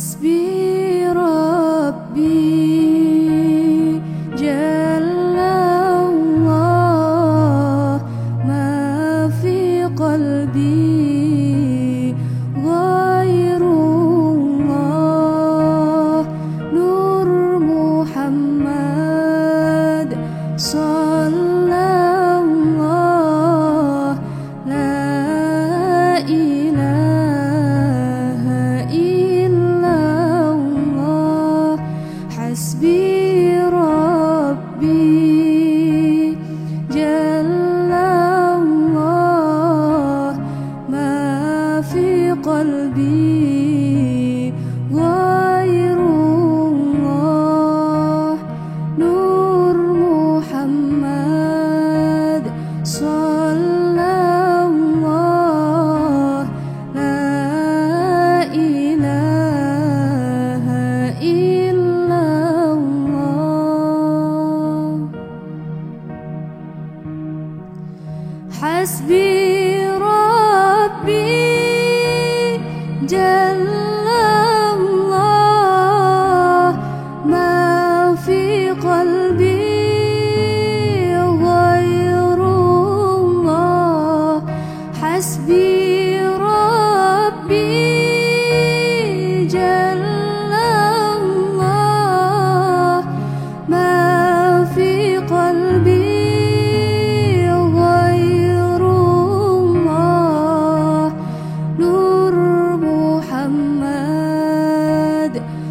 Speak.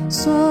所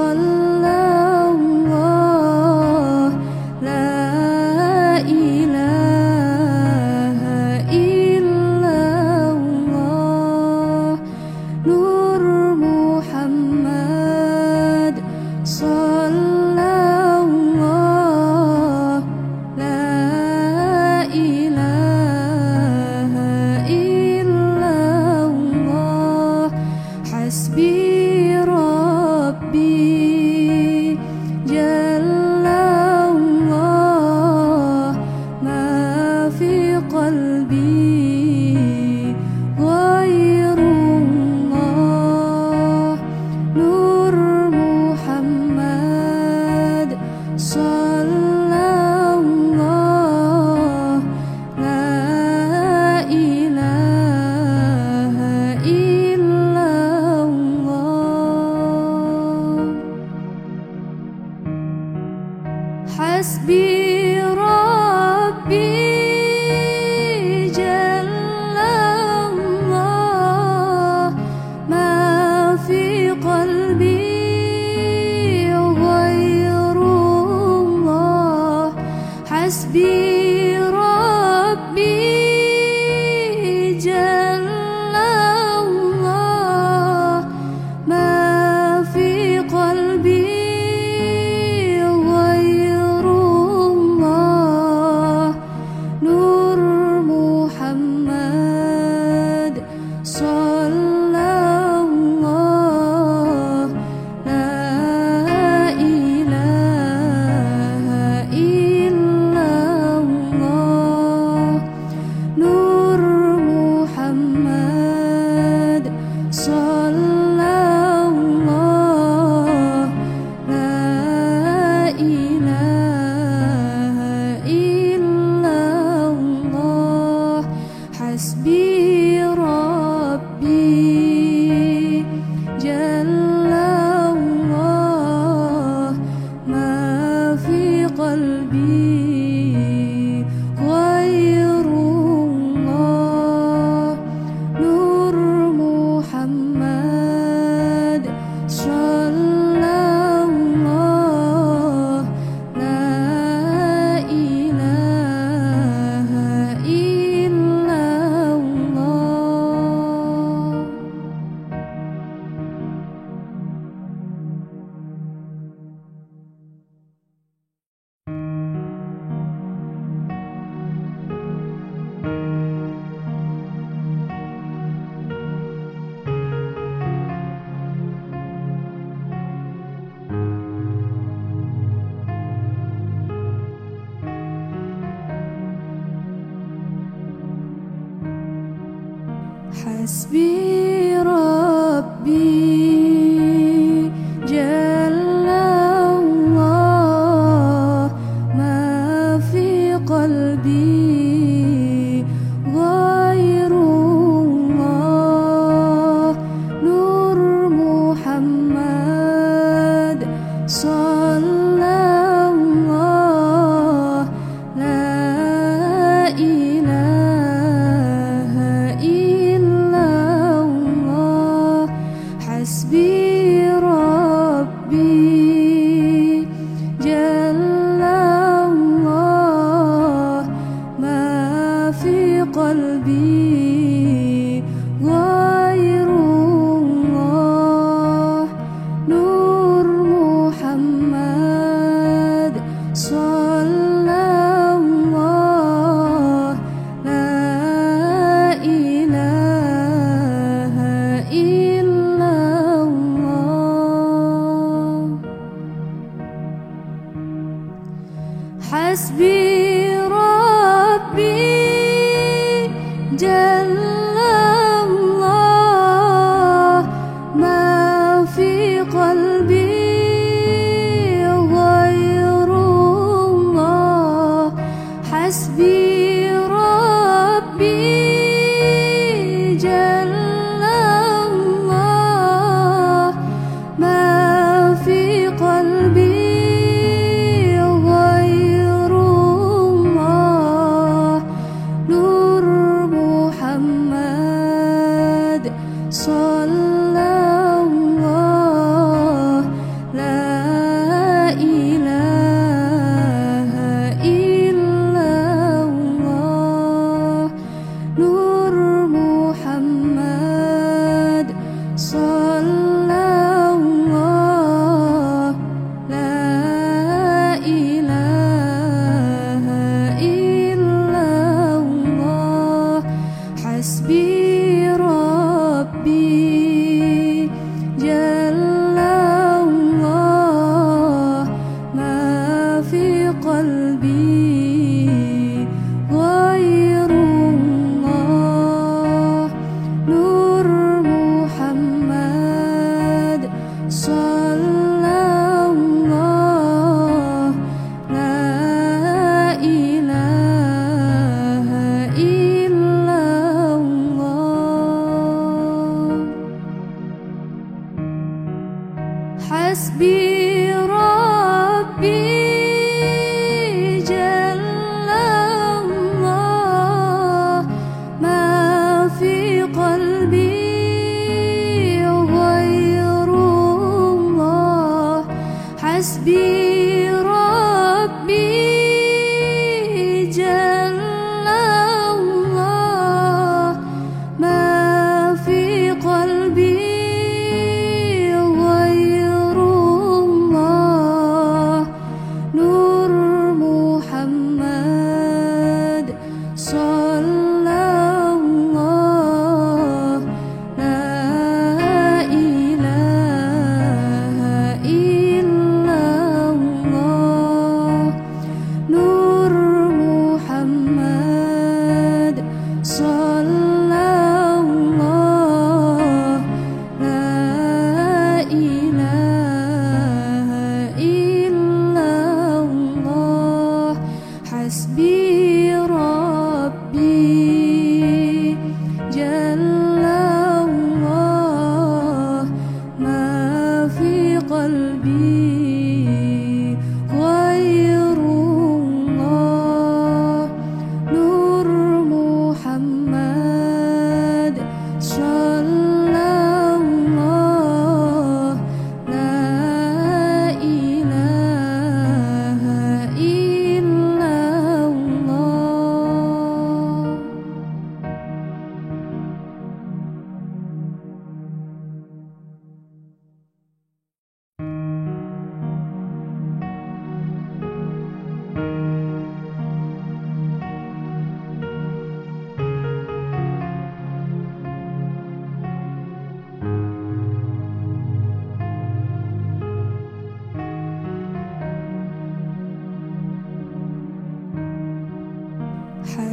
hasbi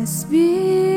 speak.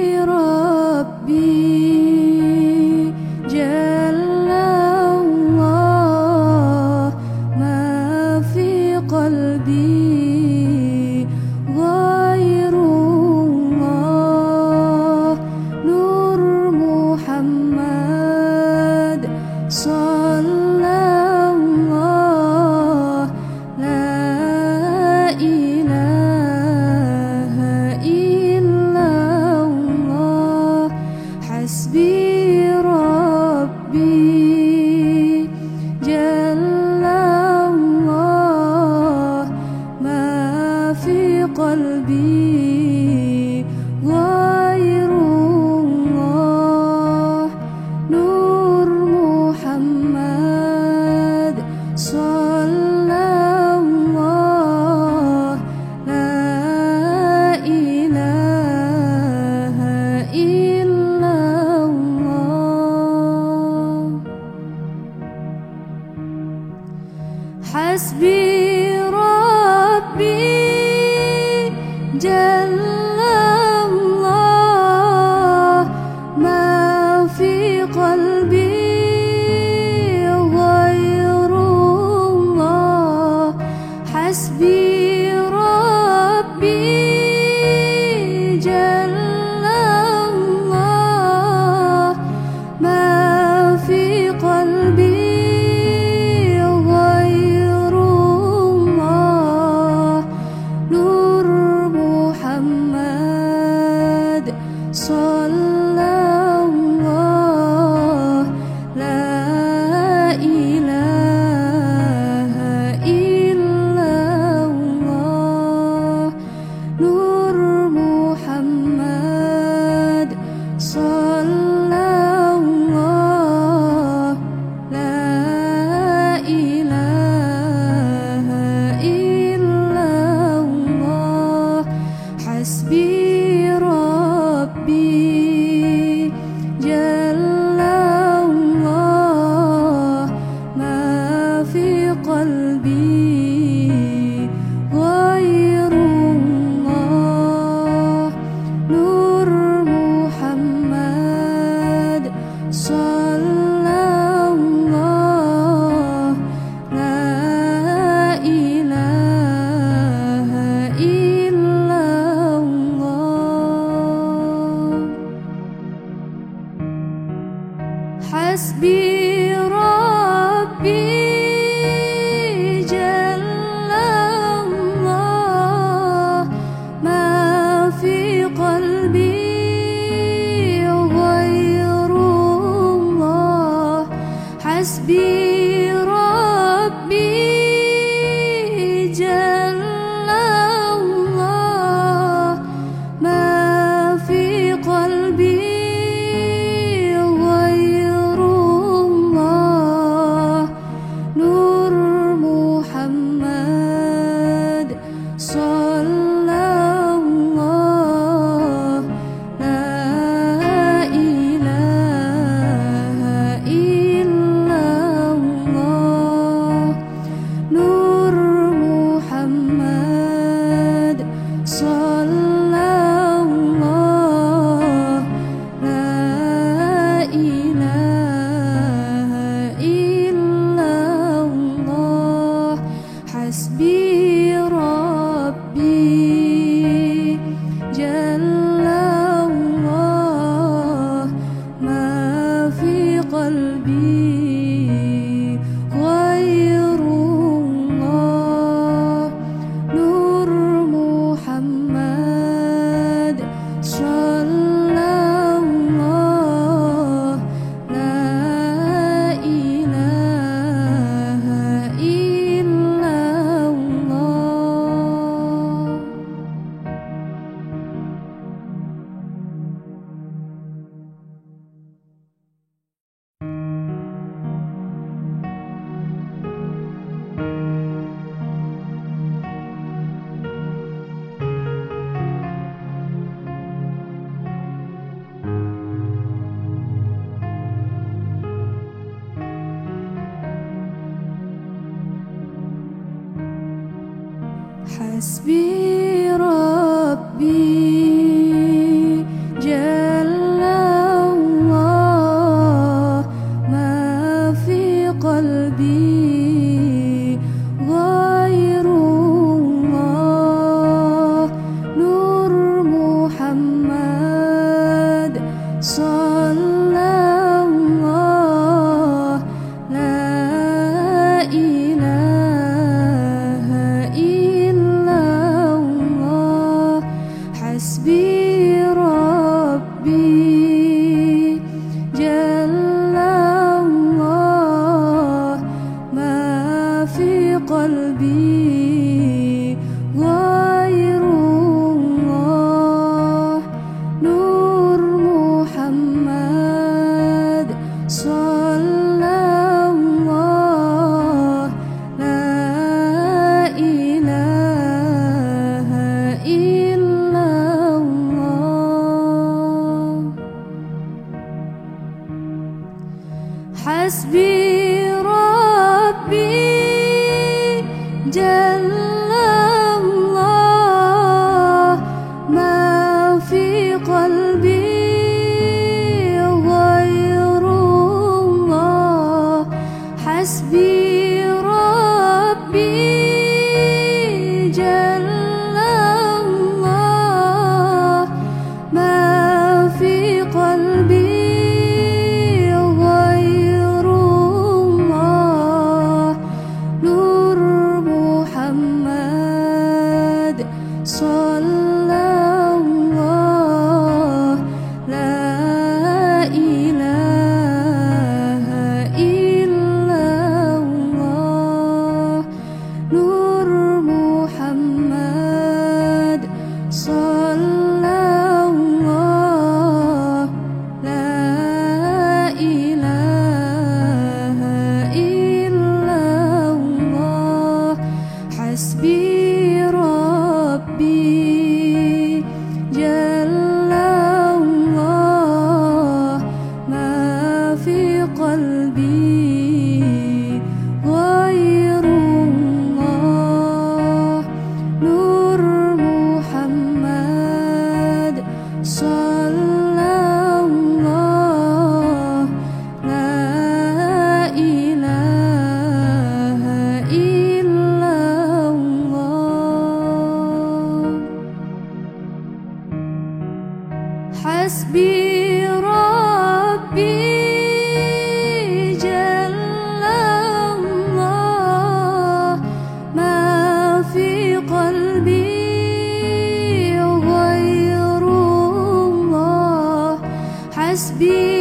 You. be